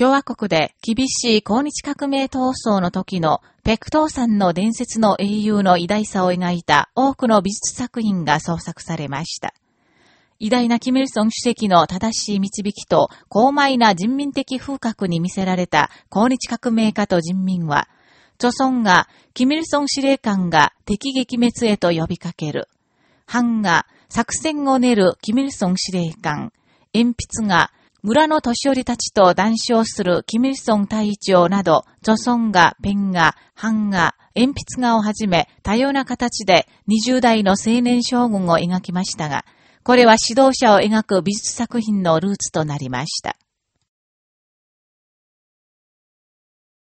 共和国で厳しい抗日革命闘争の時のペクトーさんの伝説の英雄の偉大さを描いた多くの美術作品が創作されました。偉大なキム・ルソン主席の正しい導きと高邁な人民的風格に見せられた抗日革命家と人民は、著村が、キム・ルソン司令官が敵撃滅へと呼びかける。藩が作戦を練るキム・ルソン司令官。鉛筆が村の年寄りたちと談笑するキム・イソン隊長など、ソ村画、ペン画、版画、鉛筆画をはじめ多様な形で20代の青年将軍を描きましたが、これは指導者を描く美術作品のルーツとなりました。